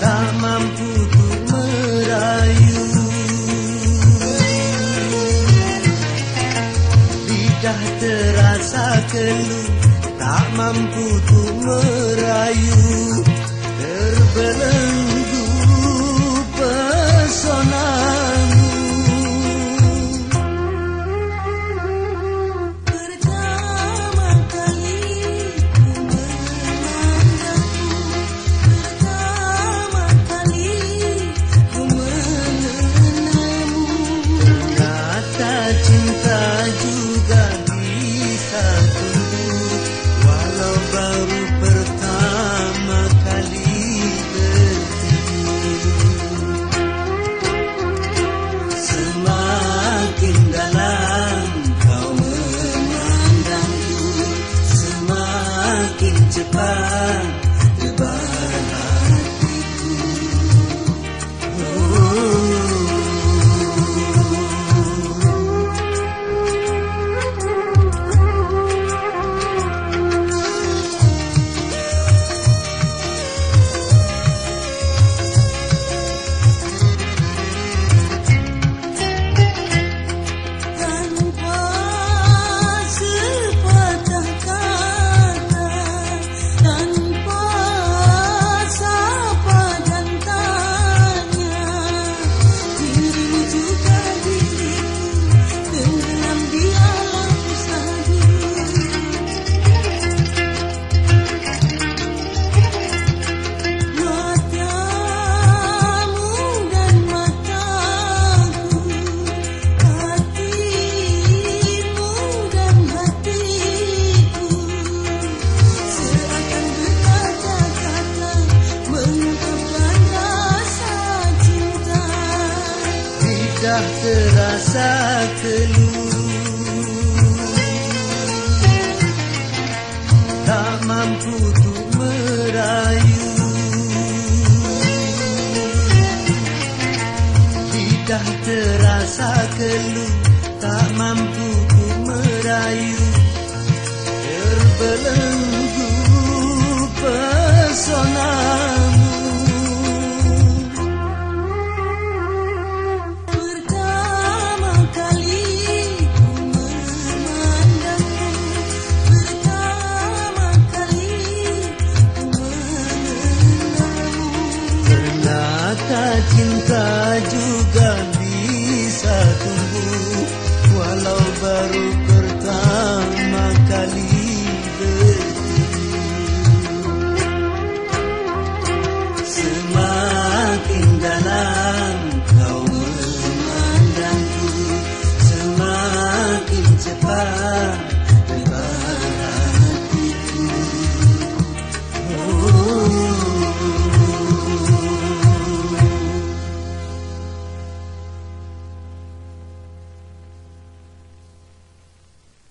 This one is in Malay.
Tak mampu tu merayu. Lidah terasa kelu Tak mampu ku merayu. Terbelenggu Japan. dah terasa keluh Tak mampu untuk merayu. Lidah terasa keluh Tak mampu untuk merayu. Terbelenggu pesona Ternyata cinta juga bisa tumbuh Walau baru